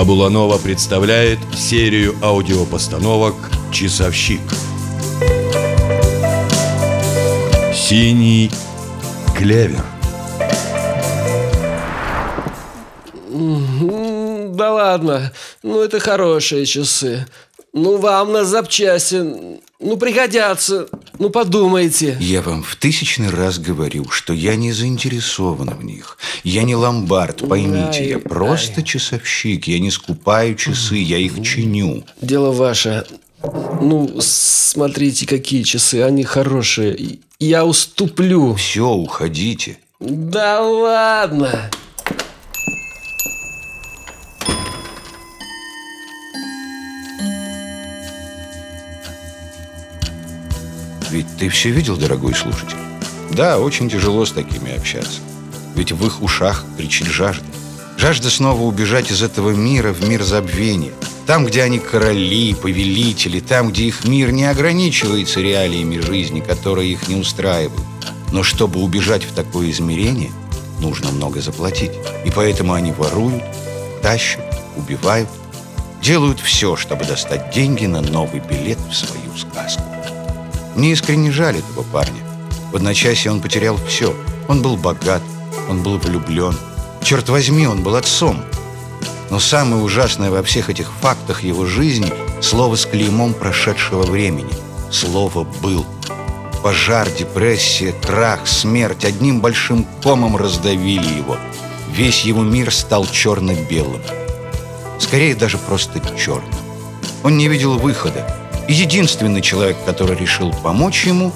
Фабула Нова представляет серию аудиопостановок «Часовщик». Синий клевер. Да ладно, ну это хорошие часы. Ну вам на запчасти, ну пригодятся, ну подумайте. Я вам в тысячный раз говорю, что я не заинтересован в них. Я не ломбард, поймите, Ай, я просто ай. часовщик. Я не скупаю часы, я их чиню. Дело ваше. Ну, смотрите, какие часы, они хорошие. Я уступлю. Все, уходите. Да ладно. Ведь ты все видел, дорогой слушатель? Да, очень тяжело с такими общаться. Ведь в их ушах кричит жажда. Жажда снова убежать из этого мира в мир забвения. Там, где они короли, повелители, там, где их мир не ограничивается реалиями жизни, которые их не устраивают. Но чтобы убежать в такое измерение, нужно много заплатить. И поэтому они воруют, тащат, убивают, делают все, чтобы достать деньги на новый билет в свою сказку. Мне искренне жаль этого парня. В одночасье он потерял все. Он был богат, он был влюблен. Черт возьми, он был отцом. Но самое ужасное во всех этих фактах его жизни – слово с клеймом прошедшего времени. Слово «был». Пожар, депрессия, крах, смерть одним большим комом раздавили его. Весь его мир стал черно-белым. Скорее даже просто черным. Он не видел выхода. Единственный человек, который решил помочь ему,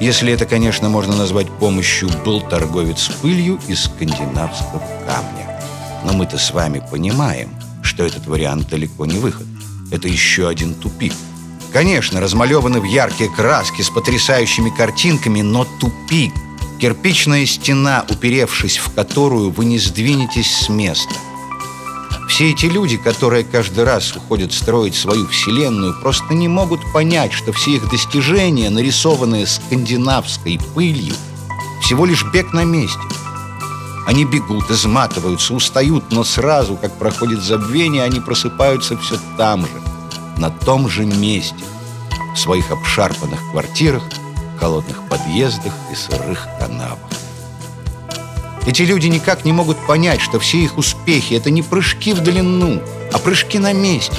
если это, конечно, можно назвать помощью, был торговец пылью из скандинавского камня. Но мы-то с вами понимаем, что этот вариант далеко не выход. Это еще один тупик. Конечно, размалеваны в яркие краски с потрясающими картинками, но тупик. Кирпичная стена, уперевшись в которую вы не сдвинетесь с места. Все эти люди, которые каждый раз уходят строить свою вселенную, просто не могут понять, что все их достижения, нарисованные скандинавской пылью, всего лишь бег на месте. Они бегут, изматываются, устают, но сразу, как проходит забвение, они просыпаются все там же, на том же месте, в своих обшарпанных квартирах, холодных подъездах и сырых канавах. Эти люди никак не могут понять, что все их успехи – это не прыжки в длину, а прыжки на месте.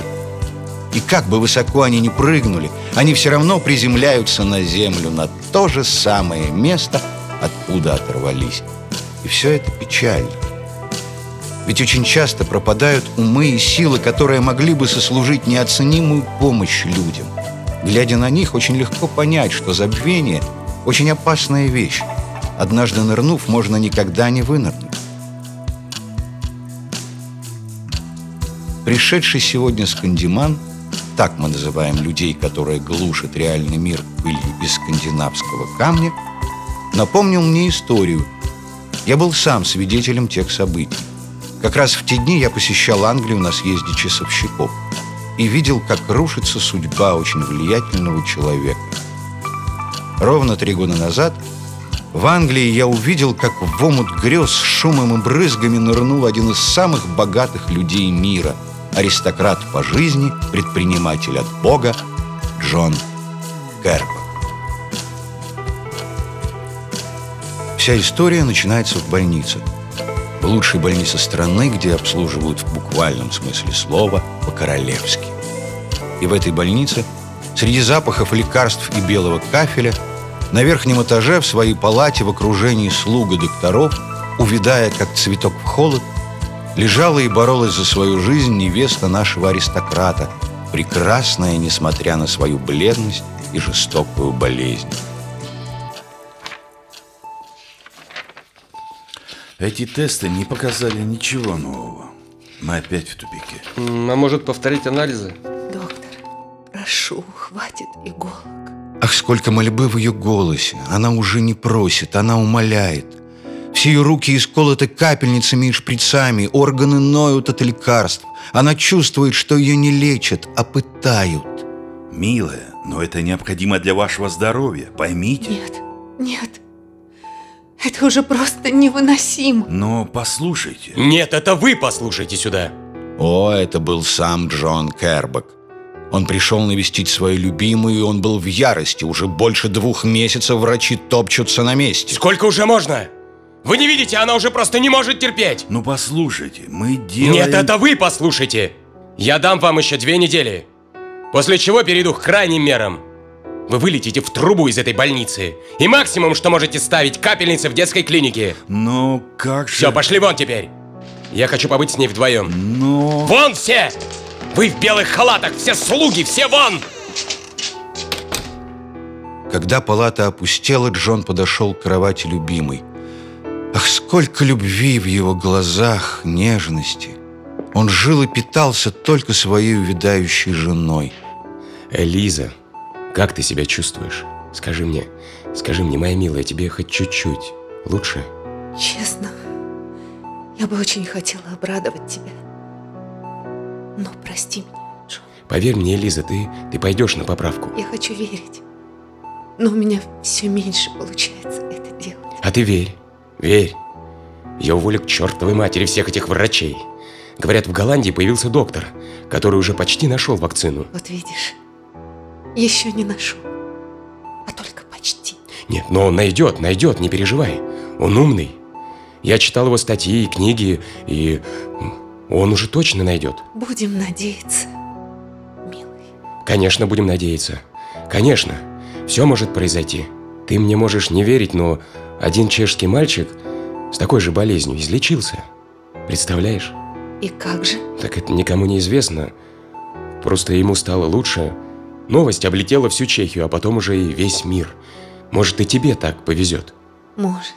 И как бы высоко они ни прыгнули, они все равно приземляются на землю, на то же самое место, откуда оторвались. И все это печально. Ведь очень часто пропадают умы и силы, которые могли бы сослужить неоценимую помощь людям. Глядя на них, очень легко понять, что забвение – очень опасная вещь. Однажды нырнув, можно никогда не вынырнуть. Пришедший сегодня скандиман, так мы называем людей, которые глушат реальный мир пылью из скандинавского камня, напомнил мне историю. Я был сам свидетелем тех событий. Как раз в те дни я посещал Англию на съезде часовщиков и видел, как рушится судьба очень влиятельного человека. Ровно три года назад в Англии я увидел, как в омут грез шумом и брызгами нырнул один из самых богатых людей мира – аристократ по жизни, предприниматель от Бога Джон Кербак. Вся история начинается в больнице. В лучшей больнице страны, где обслуживают в буквальном смысле слова по-королевски. И в этой больнице, среди запахов лекарств и белого кафеля, на верхнем этаже в своей палате в окружении слуг и докторов, увидая, как цветок в холод, лежала и боролась за свою жизнь невеста нашего аристократа, прекрасная, несмотря на свою бледность и жестокую болезнь. Эти тесты не показали ничего нового. Мы опять в тупике. А может повторить анализы? Доктор, прошу, хватит иголок. Ах, сколько мольбы в ее голосе. Она уже не просит, она умоляет. Все ее руки исколоты капельницами и шприцами, органы ноют от лекарств. Она чувствует, что ее не лечат, а пытают. Милая, но это необходимо для вашего здоровья, поймите. Нет, нет. Это уже просто невыносимо. Но послушайте. Нет, это вы послушайте сюда. О, это был сам Джон Кербак. Он пришел навестить свою любимую, и он был в ярости. Уже больше двух месяцев врачи топчутся на месте. Сколько уже можно? Вы не видите, она уже просто не может терпеть. Ну послушайте, мы делаем... Нет, это вы послушайте. Я дам вам еще две недели. После чего перейду к крайним мерам. Вы вылетите в трубу из этой больницы. И максимум, что можете ставить капельницы в детской клинике. Но как же... Все, пошли вон теперь. Я хочу побыть с ней вдвоем. Но... Вон все! Вы в белых халатах, все слуги, все вон! Когда палата опустела, Джон подошел к кровати любимой. Ах, сколько любви в его глазах, нежности! Он жил и питался только своей увядающей женой. Элиза, как ты себя чувствуешь? Скажи мне, скажи мне, моя милая, тебе хоть чуть-чуть лучше? Честно, я бы очень хотела обрадовать тебя. Но прости меня, Джон. Поверь мне, Элиза, ты, ты пойдешь на поправку. Я хочу верить. Но у меня все меньше получается это делать. А ты верь, верь. Я уволю к чертовой матери всех этих врачей. Говорят, в Голландии появился доктор, который уже почти нашел вакцину. Вот видишь, еще не нашел, а только почти. Нет, но он найдет, найдет, не переживай. Он умный. Я читал его статьи и книги, и он уже точно найдет. Будем надеяться, милый. Конечно, будем надеяться. Конечно, все может произойти. Ты мне можешь не верить, но один чешский мальчик с такой же болезнью излечился. Представляешь? И как же? Так это никому не известно. Просто ему стало лучше. Новость облетела всю Чехию, а потом уже и весь мир. Может, и тебе так повезет. Может.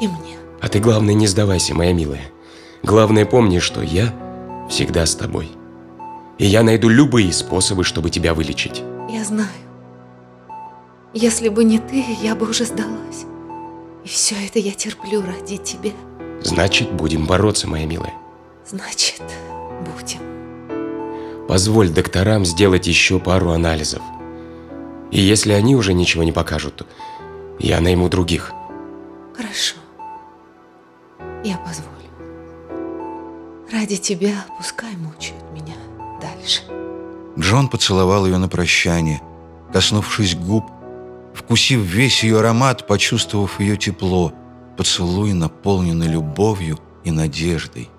И мне. А ты, главное, не сдавайся, моя милая. Главное, помни, что я всегда с тобой. И я найду любые способы, чтобы тебя вылечить. Я знаю. Если бы не ты, я бы уже сдалась. И все это я терплю ради тебя. Значит, будем бороться, моя милая. Значит, будем. Позволь докторам сделать еще пару анализов. И если они уже ничего не покажут, я найму других. Хорошо. Я позволю. Ради тебя пускай мучают меня дальше. Джон поцеловал ее на прощание, коснувшись губ, вкусив весь ее аромат, почувствовав ее тепло. Поцелуй, наполненный любовью и надеждой.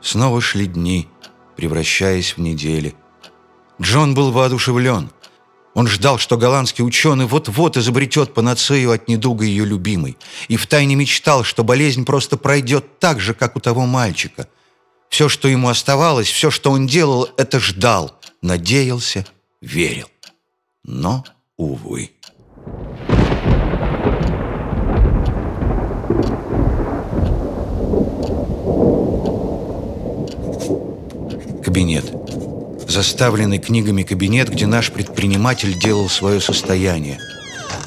Снова шли дни, превращаясь в недели. Джон был воодушевлен. Он ждал, что голландский ученый вот-вот изобретет панацею от недуга ее любимой, и втайне мечтал, что болезнь просто пройдет так же, как у того мальчика. Все, что ему оставалось, все, что он делал, это ждал, надеялся, верил. Но, увы. Кабинет. Заставленный книгами кабинет, где наш предприниматель делал свое состояние.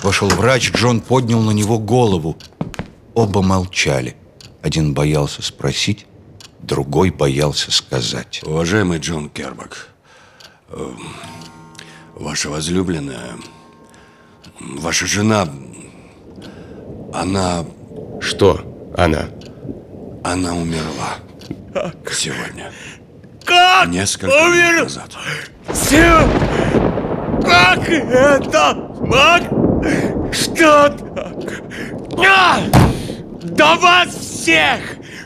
Вошел врач, Джон поднял на него голову. Оба молчали. Один боялся спросить, другой боялся сказать. Уважаемый Джон Кербак, э, ваша возлюбленная, ваша жена, она, Что она? она умерла сегодня. Как? Несколько минут назад. Все? Как это? Маг? Что так? А! Да вас всех!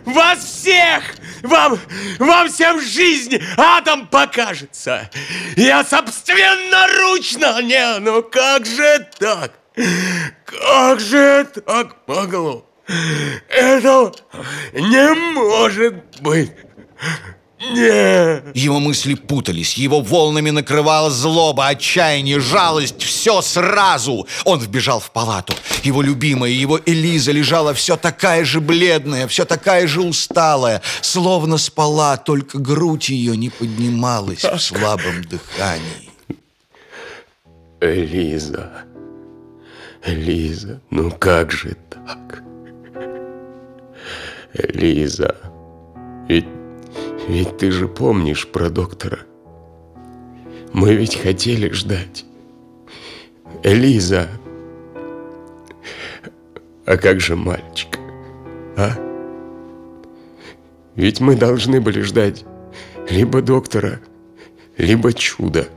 Вас всех! Вам, вам всем жизнь адом покажется! Я собственноручно! Не, ну как же так? Как же так могло? Это не может быть! Нет! Его мысли путались, его волнами накрывала злоба, отчаяние, жалость, все сразу. Он вбежал в палату. Его любимая, его Элиза лежала все такая же бледная, все такая же усталая, словно спала, только грудь ее не поднималась в слабом дыхании. Лиза, Лиза, ну как же так? Лиза, ведь, ведь ты же помнишь про доктора. Мы ведь хотели ждать. Лиза, а как же мальчик, а? Ведь мы должны были ждать либо доктора, либо чуда.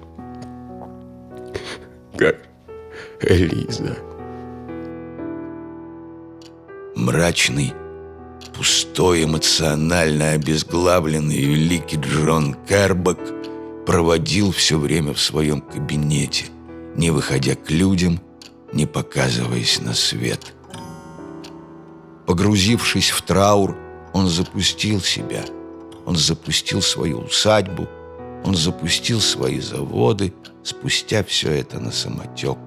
Как Элиза. Мрачный, пустой, эмоционально обезглавленный великий Джон Кербак проводил все время в своем кабинете, не выходя к людям, не показываясь на свет. Погрузившись в траур, он запустил себя, он запустил свою усадьбу, он запустил свои заводы, спустя все это на самотек.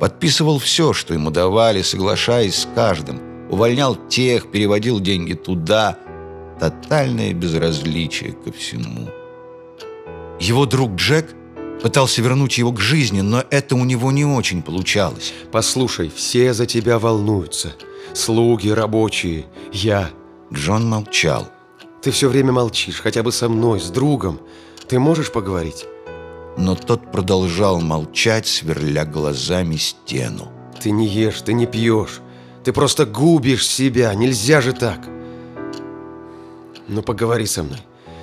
Подписывал все, что ему давали, соглашаясь с каждым. Увольнял тех, переводил деньги туда. Тотальное безразличие ко всему. Его друг Джек пытался вернуть его к жизни, но это у него не очень получалось. Послушай, все за тебя волнуются. Слуги, рабочие, я. Джон молчал. Ты все время молчишь, хотя бы со мной, с другом. Ты можешь поговорить? Но тот продолжал молчать, сверля глазами стену. Ты не ешь, ты не пьешь. Ты просто губишь себя. Нельзя же так. Ну поговори со мной.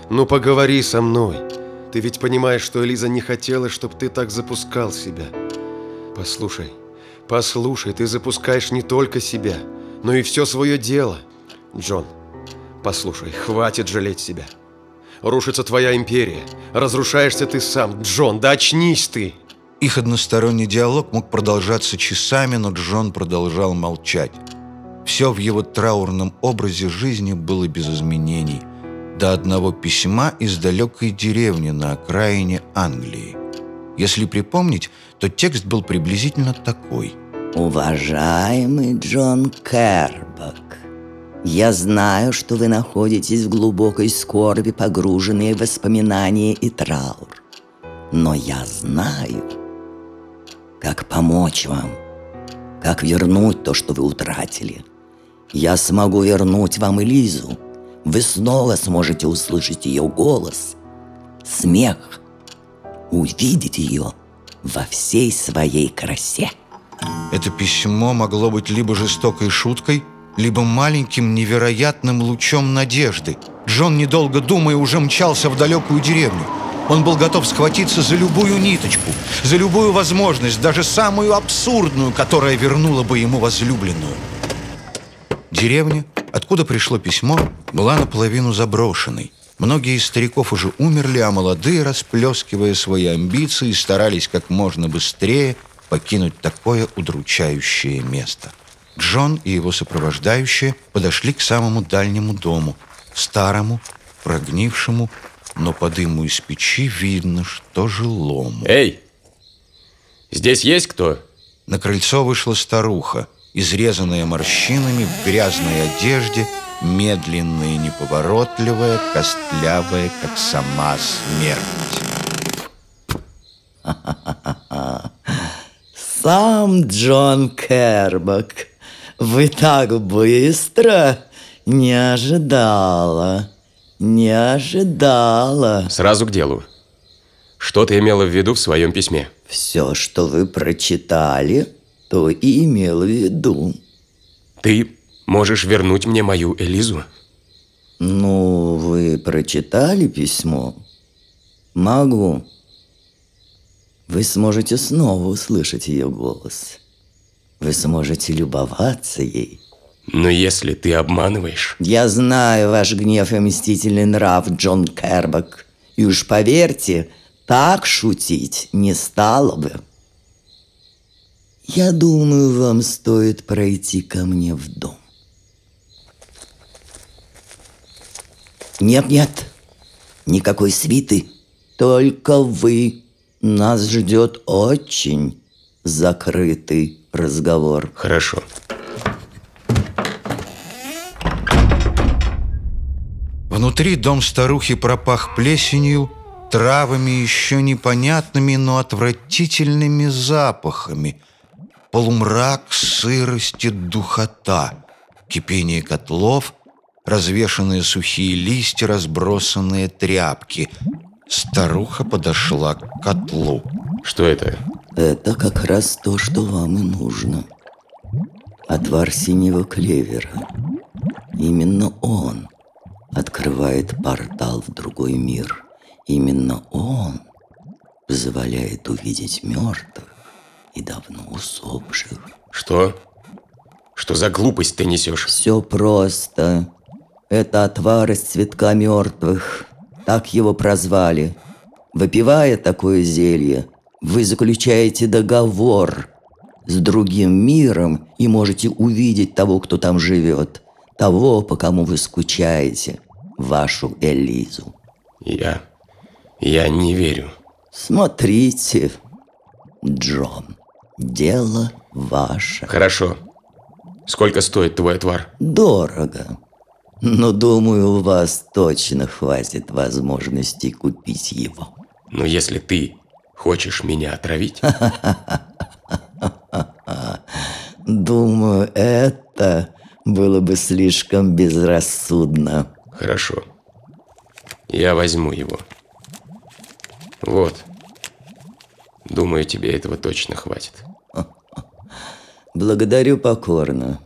Ну поговори со мной. Ты ведь понимаешь, что Элиза не хотела, чтобы ты так запускал себя. Послушай, послушай, ты запускаешь не только себя, но и все свое дело. Джон, послушай, хватит жалеть себя. Рушится твоя империя. Разрушаешься ты сам. Джон, да очнись ты! Их односторонний диалог мог продолжаться часами, но Джон продолжал молчать. Все в его траурном образе жизни было без изменений. До одного письма из далекой деревни на окраине Англии. Если припомнить, то текст был приблизительно такой. Уважаемый Джон Кербак, я знаю, что вы находитесь в глубокой скорби, погруженные в воспоминания и траур. Но я знаю, как помочь вам, как вернуть то, что вы утратили. Я смогу вернуть вам Элизу. Вы снова сможете услышать ее голос, смех, увидеть ее во всей своей красе. Это письмо могло быть либо жестокой шуткой, либо маленьким невероятным лучом надежды. Джон, недолго думая, уже мчался в далекую деревню. Он был готов схватиться за любую ниточку, за любую возможность, даже самую абсурдную, которая вернула бы ему возлюбленную. Деревня, откуда пришло письмо, была наполовину заброшенной. Многие из стариков уже умерли, а молодые, расплескивая свои амбиции, старались как можно быстрее покинуть такое удручающее место. Джон и его сопровождающие подошли к самому дальнему дому, старому, прогнившему, но по дыму из печи видно, что жилому. Эй! Здесь есть кто? На крыльцо вышла старуха, изрезанная морщинами в грязной одежде, медленная и неповоротливая, костлявая, как сама смерть. Сам Джон Кербак. Вы так быстро не ожидала. Не ожидала. Сразу к делу. Что ты имела в виду в своем письме? Все, что вы прочитали, то и имел в виду. Ты можешь вернуть мне мою Элизу? Ну, вы прочитали письмо? Могу. Вы сможете снова услышать ее голос. Вы сможете любоваться ей. Но если ты обманываешь... Я знаю ваш гнев и мстительный нрав, Джон Кербак. И уж поверьте, так шутить не стало бы. Я думаю, вам стоит пройти ко мне в дом. Нет-нет, никакой свиты, только вы. Нас ждет очень закрытый разговор. Хорошо. Внутри дом старухи пропах плесенью, травами еще непонятными, но отвратительными запахами. Полумрак, сырость и духота, кипение котлов, развешанные сухие листья, разбросанные тряпки. Старуха подошла к котлу. Что это? Это как раз то, что вам и нужно. Отвар синего клевера. Именно он открывает портал в другой мир. Именно он позволяет увидеть мертвых и давно усопших. Что? Что за глупость ты несешь? Все просто. Это отвар из цветка мертвых. Так его прозвали. Выпивая такое зелье, вы заключаете договор с другим миром и можете увидеть того, кто там живет, того, по кому вы скучаете, вашу Элизу. Я... Я не верю. Смотрите, Джон, дело ваше. Хорошо. Сколько стоит твой отвар? Дорого. Но думаю, у вас точно хватит возможности купить его. Но если ты хочешь меня отравить... Думаю, это было бы слишком безрассудно. Хорошо. Я возьму его. Вот. Думаю, тебе этого точно хватит. Благодарю покорно.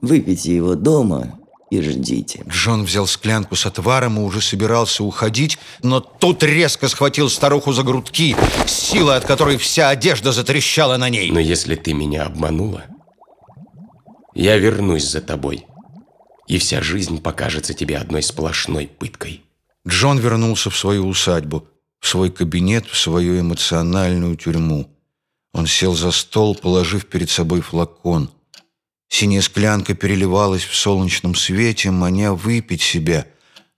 Выпейте его дома и ждите. Джон взял склянку с отваром и уже собирался уходить, но тут резко схватил старуху за грудки, с силой от которой вся одежда затрещала на ней. Но если ты меня обманула, я вернусь за тобой. И вся жизнь покажется тебе одной сплошной пыткой. Джон вернулся в свою усадьбу, в свой кабинет, в свою эмоциональную тюрьму. Он сел за стол, положив перед собой флакон. Синяя склянка переливалась в солнечном свете, маня выпить себя,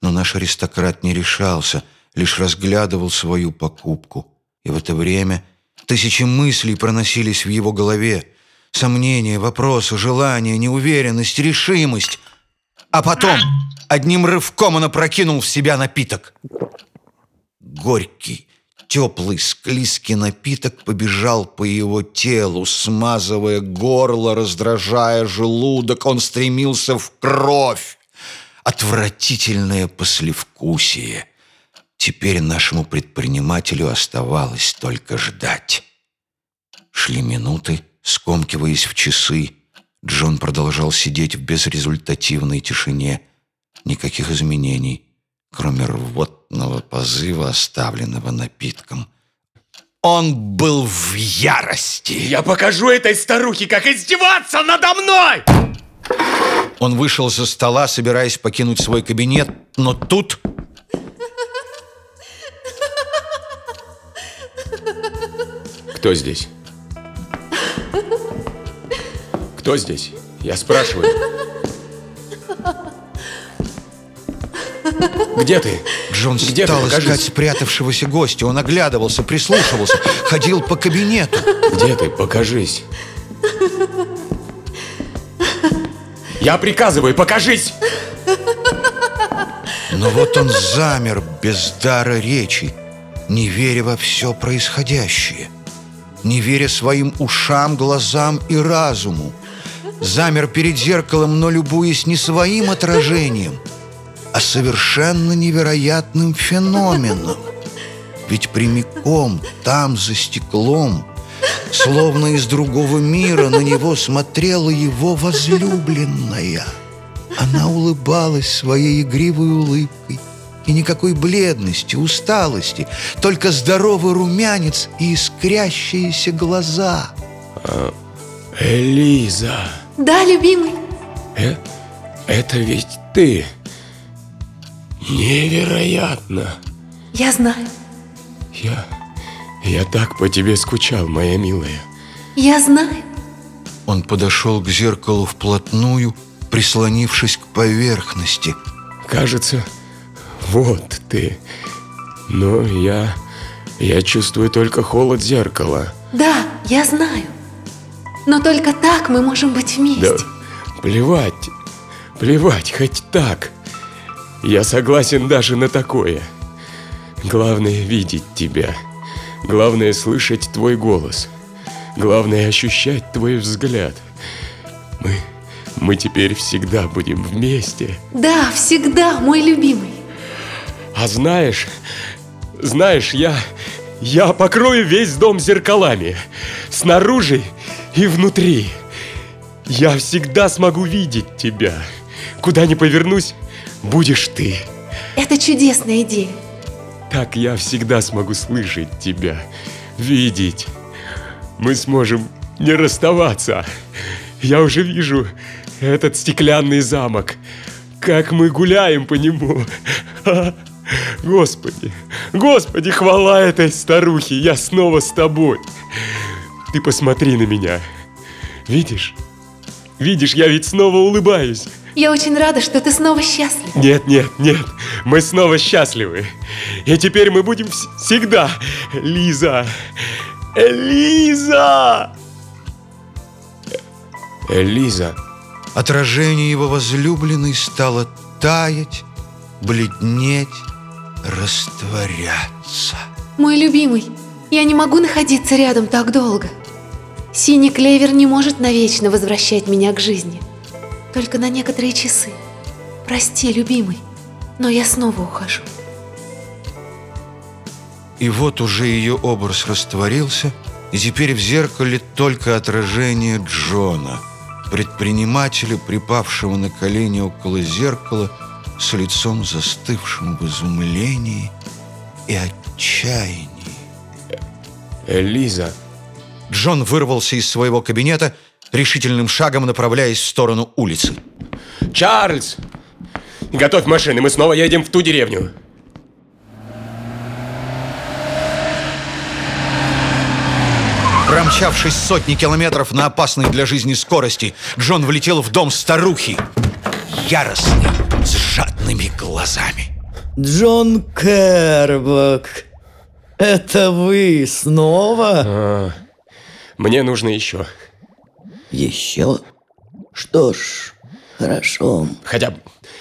но наш аристократ не решался, лишь разглядывал свою покупку. И в это время тысячи мыслей проносились в его голове. Сомнения, вопросы, желания, неуверенность, решимость. А потом одним рывком он опрокинул в себя напиток. Горький, теплый, склизкий напиток побежал по его телу, смазывая горло, раздражая желудок. Он стремился в кровь. Отвратительное послевкусие. Теперь нашему предпринимателю оставалось только ждать. Шли минуты, скомкиваясь в часы. Джон продолжал сидеть в безрезультативной тишине. Никаких изменений кроме рвотного позыва, оставленного напитком. Он был в ярости. Я покажу этой старухе, как издеваться надо мной! Он вышел за стола, собираясь покинуть свой кабинет, но тут... Кто здесь? Кто здесь? Я спрашиваю. Где ты? Джон Где ты? стал Покажись. искать спрятавшегося гостя. Он оглядывался, прислушивался, ходил по кабинету. Где ты? Покажись. Я приказываю, покажись! Но вот он замер без дара речи, не веря во все происходящее, не веря своим ушам, глазам и разуму. Замер перед зеркалом, но любуясь не своим отражением, а совершенно невероятным феноменом. Ведь прямиком там, за стеклом, словно из другого мира, на него смотрела его возлюбленная. Она улыбалась своей игривой улыбкой. И никакой бледности, усталости, только здоровый румянец и искрящиеся глаза. Элиза, Да, любимый. э- это ведь ты. Невероятно. Я знаю. Я... Я так по тебе скучал, моя милая. Я знаю. Он подошел к зеркалу вплотную, прислонившись к поверхности. Кажется, вот ты. Но я... Я чувствую только холод зеркала. Да, я знаю. Но только так мы можем быть вместе. Да плевать, плевать, хоть так. Я согласен даже на такое. Главное видеть тебя. Главное слышать твой голос. Главное ощущать твой взгляд. Мы, мы теперь всегда будем вместе. Да, всегда, мой любимый. А знаешь, знаешь, я, я покрою весь дом зеркалами. Снаружи и внутри. Я всегда смогу видеть тебя. Куда ни повернусь, будешь ты. Это чудесная идея. Так я всегда смогу слышать тебя, видеть. Мы сможем не расставаться. Я уже вижу этот стеклянный замок. Как мы гуляем по нему. Господи, Господи, хвала этой старухе, я снова с тобой. Ты посмотри на меня. Видишь? Видишь, я ведь снова улыбаюсь. Я очень рада, что ты снова счастлив. Нет, нет, нет, мы снова счастливы. И теперь мы будем вс- всегда. Лиза! Элиза! Элиза. Отражение его возлюбленной стало таять, бледнеть, растворяться. Мой любимый, я не могу находиться рядом так долго. Синий клевер не может навечно возвращать меня к жизни. Только на некоторые часы. Прости, любимый, но я снова ухожу. И вот уже ее образ растворился, и теперь в зеркале только отражение Джона, предпринимателя, припавшего на колени около зеркала, с лицом застывшим в изумлении и отчаянии. Элиза. Джон вырвался из своего кабинета, решительным шагом направляясь в сторону улицы. Чарльз! Готовь машины, мы снова едем в ту деревню. Промчавшись сотни километров на опасной для жизни скорости, Джон влетел в дом старухи. Яростный, с жадными глазами. Джон Кербок, это вы снова? Мне нужно еще. Еще? Что ж, хорошо. Хотя бы...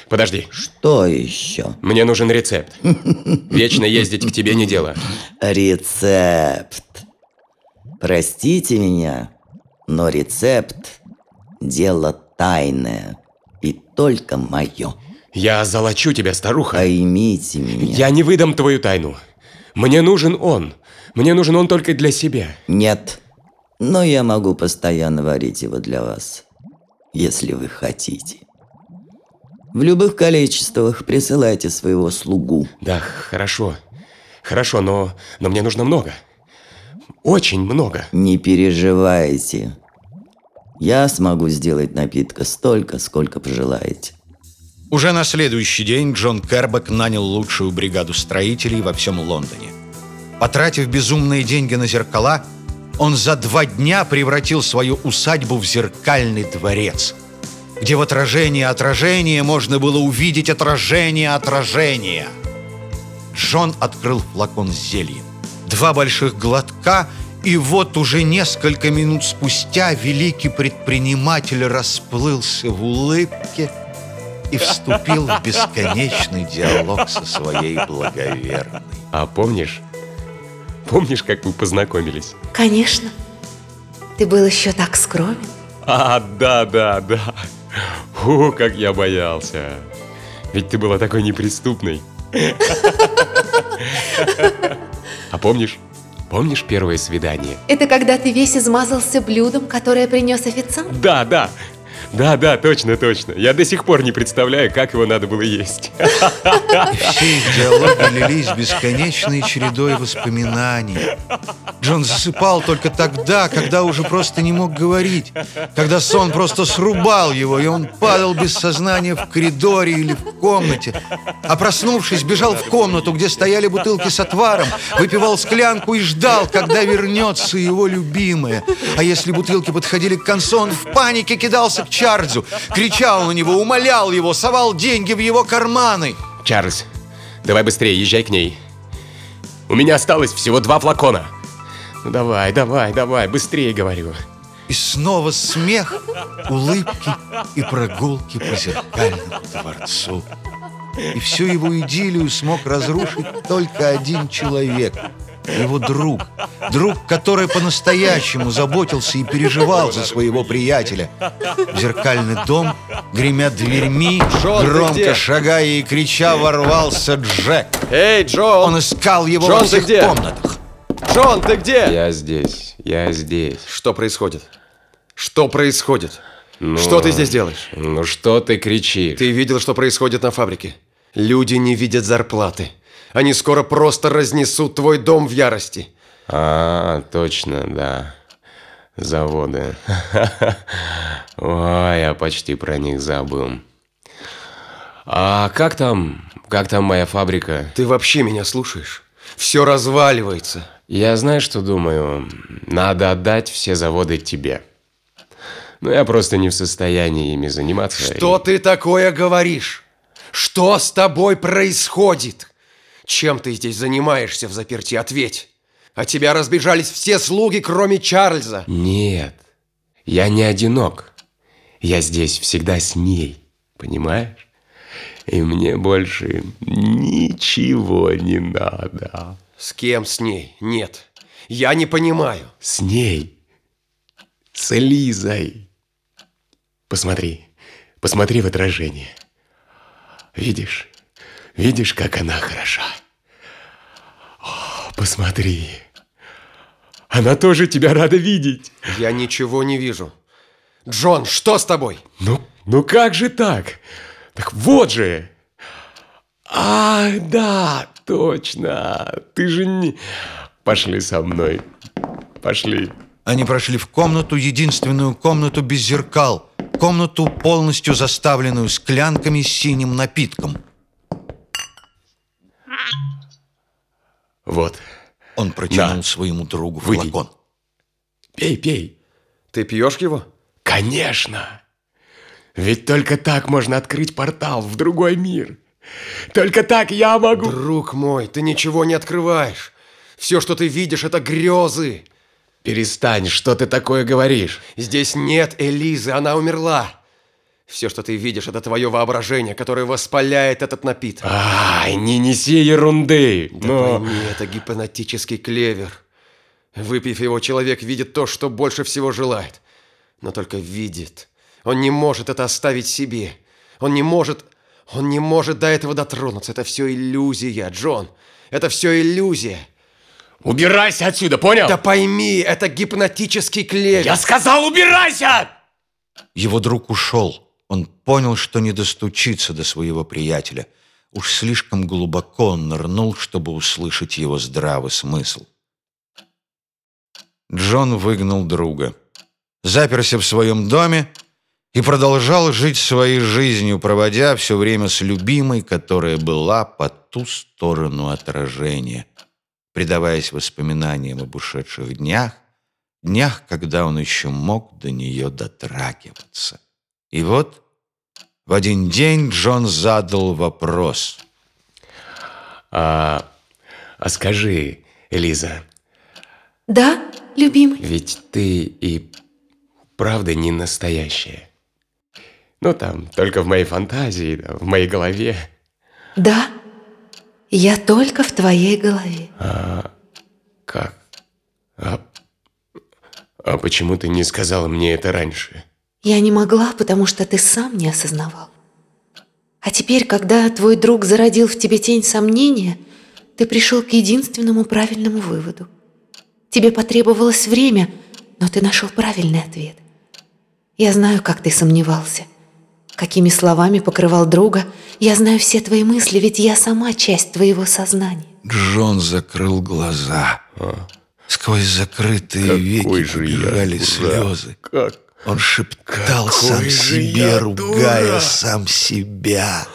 Подожди. Что еще? Мне нужен рецепт. Вечно ездить к тебе не дело. Рецепт. Простите меня, но рецепт – дело тайное и только мое. Я золочу тебя, старуха. Поймите меня. Я не выдам твою тайну. Мне нужен он. Мне нужен он только для себя. Нет, но я могу постоянно варить его для вас, если вы хотите. В любых количествах присылайте своего слугу. Да, хорошо. Хорошо, но, но мне нужно много. Очень много. Не переживайте. Я смогу сделать напитка столько, сколько пожелаете. Уже на следующий день Джон Кербек нанял лучшую бригаду строителей во всем Лондоне. Потратив безумные деньги на зеркала, он за два дня превратил свою усадьбу в зеркальный дворец, где в отражении отражения можно было увидеть отражение отражения. Джон открыл флакон с зельем. Два больших глотка, и вот уже несколько минут спустя великий предприниматель расплылся в улыбке и вступил в бесконечный диалог со своей благоверной. А помнишь? Помнишь, как мы познакомились? Конечно. Ты был еще так скромен. А, да, да, да. О, как я боялся. Ведь ты была такой неприступной. А помнишь? Помнишь первое свидание? Это когда ты весь измазался блюдом, которое принес официант? Да, да. Да, да, точно, точно. Я до сих пор не представляю, как его надо было есть. И все их диалоги лились бесконечной чередой воспоминаний. Джон засыпал только тогда, когда уже просто не мог говорить. Когда сон просто срубал его, и он падал без сознания в коридоре или в комнате. А проснувшись, бежал в комнату, где стояли бутылки с отваром, выпивал склянку и ждал, когда вернется его любимая. А если бутылки подходили к концу, он в панике кидался к Чарльзу, кричал на него, умолял его, совал деньги в его карманы. Чарльз, давай быстрее, езжай к ней. У меня осталось всего два флакона. Ну давай, давай, давай, быстрее говорю. И снова смех, улыбки и прогулки по зеркальному дворцу. И всю его идиллию смог разрушить только один человек. Его друг. Друг, который по-настоящему заботился и переживал за своего приятеля. В зеркальный дом, гремя дверьми, Джон, громко шагая и крича, ворвался Джек. Эй, Джон! Он искал его Джон, во ты всех где? комнатах. Джон, ты где? Я здесь, я здесь. Что происходит? Что происходит? Ну, Что ты здесь делаешь? Ну что ты кричишь? Ты видел, что происходит на фабрике? Люди не видят зарплаты. Они скоро просто разнесут твой дом в ярости. А, точно, да. Заводы. Ой, я почти про них забыл. А как там, как там моя фабрика? Ты вообще меня слушаешь? Все разваливается. Я знаю, что думаю. Надо отдать все заводы тебе. Но я просто не в состоянии ими заниматься. Что и- ты такое говоришь? Что с тобой происходит? Чем ты здесь занимаешься в заперти? Ответь. От тебя разбежались все слуги, кроме Чарльза. Нет, я не одинок. Я здесь всегда с ней, понимаешь? И мне больше ничего не надо. С кем с ней? Нет. Я не понимаю. С ней. С Лизой. Посмотри, посмотри в отражение. Видишь? Видишь, как она хороша? О, посмотри. Она тоже тебя рада видеть. Я ничего не вижу. Джон, что с тобой? Ну, ну как же так? Так вот же. А, да, точно. Ты же не... Пошли со мной. Пошли. Они прошли в комнату, единственную комнату без зеркал. Комнату, полностью заставленную склянками с синим напитком. Вот. Он протянул Да. своему другу Выпей. флакон. Пей, пей. Ты пьешь его? Конечно. Ведь только так можно открыть портал в другой мир. Только так я могу... Друг мой, ты ничего не открываешь. Все, что ты видишь, это грезы. Перестань, что ты такое говоришь? Здесь нет Элизы, она умерла. Все, что ты видишь, это твое воображение, которое воспаляет этот напиток. Ай, не неси ерунды. Да Но... пойми, это гипнотический клевер. Выпив его, человек видит то, что больше всего желает. Но только видит. Он не может это оставить себе. Он не может... Он не может до этого дотронуться. Это все иллюзия, Джон. Это все иллюзия. Убирайся отсюда, понял? Да пойми, это гипнотический клевер. Я сказал, убирайся! Его друг ушел. Он понял, что не достучится до своего приятеля. Уж слишком глубоко он нырнул, чтобы услышать его здравый смысл. Джон выгнал друга. Заперся в своем доме и продолжал жить своей жизнью, проводя все время с любимой, которая была по ту сторону отражения, предаваясь воспоминаниям об ушедших днях, днях, когда он еще мог до нее дотрагиваться. И вот в один день Джон задал вопрос. А, а скажи, Элиза, Да, любимый? ведь ты и правда не настоящая. Ну там, только в моей фантазии, в моей голове. Да. Я только в твоей голове. Как? А, а почему ты не сказала мне это раньше? Я не могла, потому что ты сам не осознавал. А теперь, когда твой друг зародил в тебе тень сомнения, ты пришел к единственному правильному выводу. Тебе потребовалось время, но ты нашел правильный ответ. Я знаю, как ты сомневался, какими словами покрывал друга. Я знаю все твои мысли, ведь я сама часть твоего сознания. Джон закрыл глаза. Сквозь закрытые веки же я побежали дурак. слезы. Как? Он шептал Какой сам себе, ругая дурак. сам себя.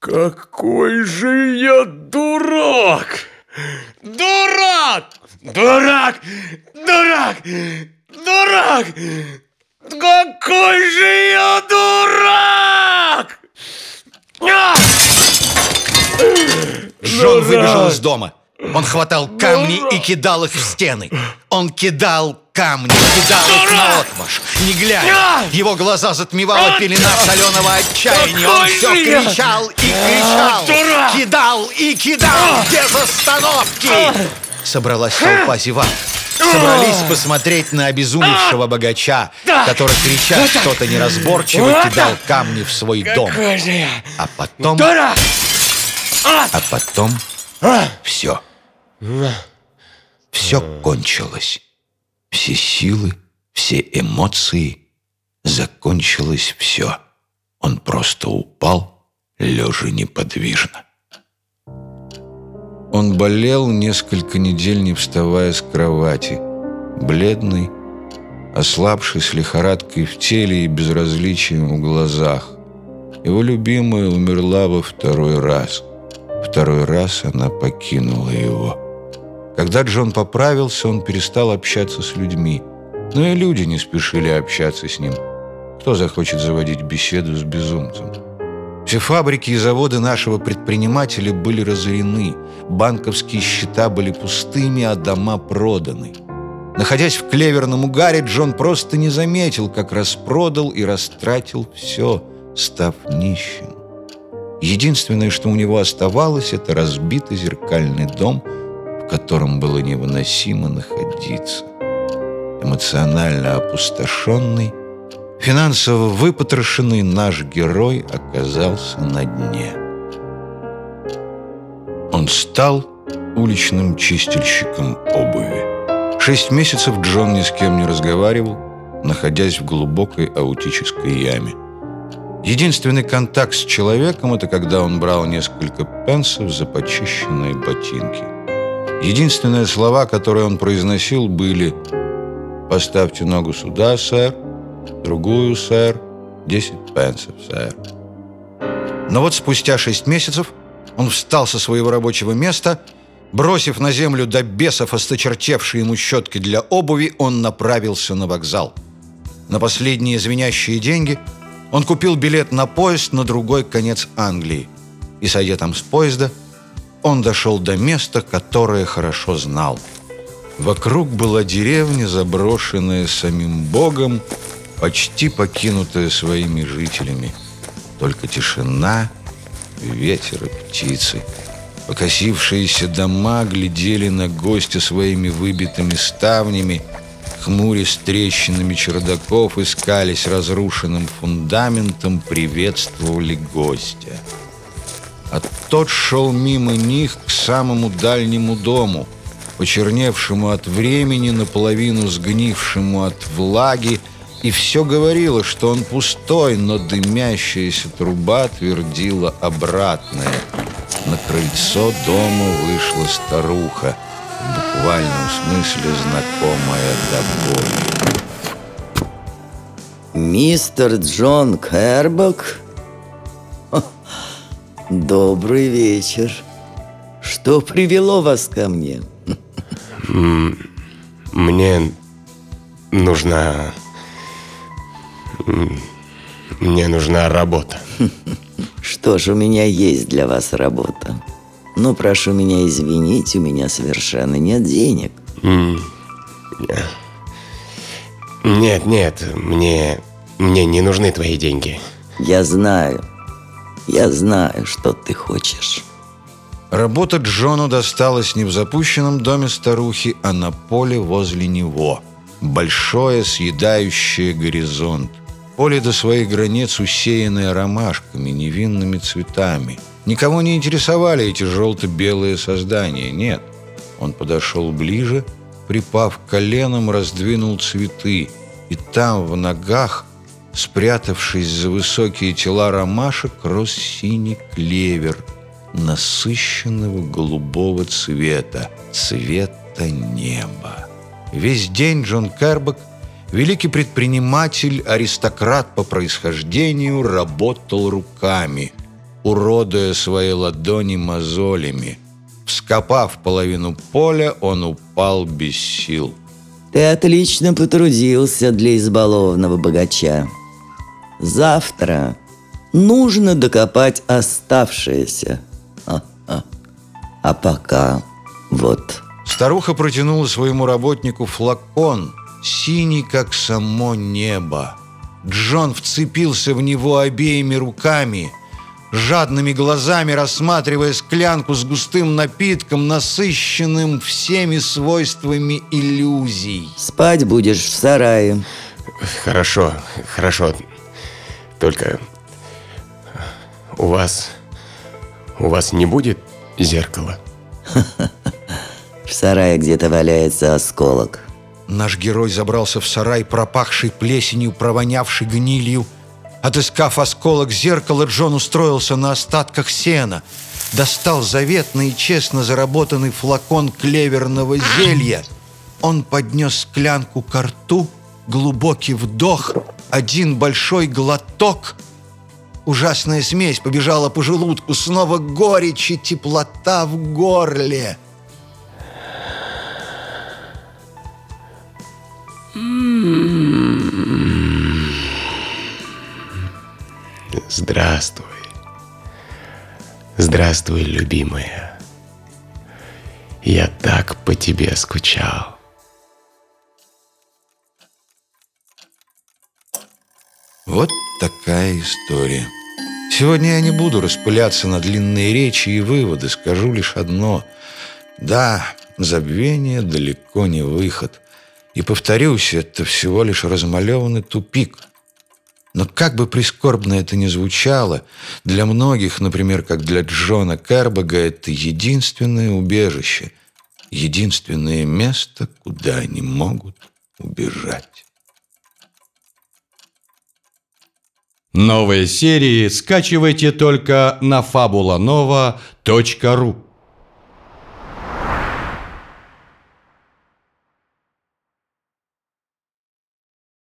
Какой же я дурак! Дурак! Дурак! Дурак! Дурак! Какой же я дурак! А! Джон выбежал из дома. Он хватал камни и кидал их в стены. Он кидал камни, кидал их на отмаш, не глядя. Его глаза затмевала пелена соленого отчаяния. Он все кричал и кричал. дурак! Кидал и кидал без остановки. Собралась толпа зевак. Собрались посмотреть на обезумевшего богача, который, крича что-то неразборчиво, кидал камни в свой дом. А потом... А потом все. Все кончилось. Все силы, все эмоции. Закончилось все. Он просто упал лежа неподвижно. Он болел несколько недель, не вставая с кровати, бледный, ослабший с лихорадкой в теле и безразличием в глазах. Его любимая умерла во второй раз. Второй раз она покинула его. Когда Джон поправился, он перестал общаться с людьми. Но и люди не спешили общаться с ним. Кто захочет заводить беседу с безумцем? Все фабрики и заводы нашего предпринимателя были разорены, банковские счета были пустыми, а дома проданы. Находясь в клеверном угаре, Джон просто не заметил, как распродал и растратил все, став нищим. Единственное, что у него оставалось, это разбитый зеркальный дом, в котором было невыносимо находиться. Эмоционально опустошенный, финансово выпотрошенный наш герой оказался на дне. Он стал уличным чистильщиком обуви. Шесть месяцев Джон ни с кем не разговаривал, находясь в глубокой аутической яме. Единственный контакт с человеком – это когда он брал несколько пенсов за почищенные ботинки. Единственные слова, которые он произносил, были «Поставьте ногу сюда, сэр», «Другую, сэр», «Десять пенсов, сэр». Но вот спустя шесть месяцев он встал со своего рабочего места, бросив на землю до бесов осточертевшие ему щетки для обуви, он направился на вокзал. На последние звенящие деньги он купил билет на поезд на другой конец Англии. И, сойдя там с поезда, он дошел до места, которое хорошо знал. Вокруг была деревня, заброшенная самим Богом, почти покинутая своими жителями. Только тишина, ветер и птицы. Покосившиеся дома глядели на гостя своими выбитыми ставнями, хмурясь трещинами чердаков, искались разрушенным фундаментом, приветствовали гостя. А тот шел мимо них к самому дальнему дому, почерневшему от времени, наполовину сгнившему от влаги, и все говорило, что он пустой, но дымящаяся труба твердила обратное. На крыльцо дома вышла старуха, в буквальном смысле знакомая до боли. Мистер Джон Кербок? Добрый вечер. Что привело вас ко мне? Мне нужна... Мне нужна работа. Что ж, у меня есть для вас работа. Но прошу меня извинить, у меня совершенно нет денег. Нет, нет, мне... Мне не нужны твои деньги. Я знаю. Я знаю, что ты хочешь. Работа Джону досталась не в запущенном доме старухи, а на поле возле него. Большое, съедающее горизонт. Поле до своих границ, усеянное ромашками, невинными цветами. Никого не интересовали эти желто-белые создания, нет. Он подошел ближе, припав к коленам, раздвинул цветы. И там, в ногах, спрятавшись за высокие тела ромашек, рос синий клевер насыщенного голубого цвета, цвета неба. Весь день Джон Кербок, великий предприниматель, аристократ по происхождению, работал руками, уродуя свои ладони мозолями. Вскопав половину поля, он упал без сил. Ты отлично потрудился для избалованного богача. Завтра нужно докопать оставшееся. А, а пока вот. Старуха протянула своему работнику флакон, синий, как само небо. Джон вцепился в него обеими руками, жадными глазами рассматривая склянку с густым напитком, насыщенным всеми свойствами иллюзий. Спать будешь в сарае. Хорошо, хорошо. Только у вас... У вас не будет зеркала? В сарае где-то валяется осколок. Наш герой забрался в сарай, пропахший плесенью, провонявший гнилью. Отыскав осколок зеркала, Джон устроился на остатках сена. Достал заветный и честно заработанный флакон клеверного зелья. Он поднес склянку к рту, глубокий вдох, один большой глоток. Ужасная смесь побежала по желудку, снова горечь и теплота в горле. Здравствуй. Здравствуй, любимая. Я так по тебе скучал. Вот такая история. Сегодня я не буду распыляться на длинные речи и выводы, скажу лишь одно. Да, забвение далеко не выход. И повторюсь, это всего лишь размалеванный тупик. Но как бы прискорбно это ни звучало, для многих, например, как для Джона Кербога, это единственное убежище, единственное место, куда они могут убежать. Новые серии скачивайте только на fabulanova.ru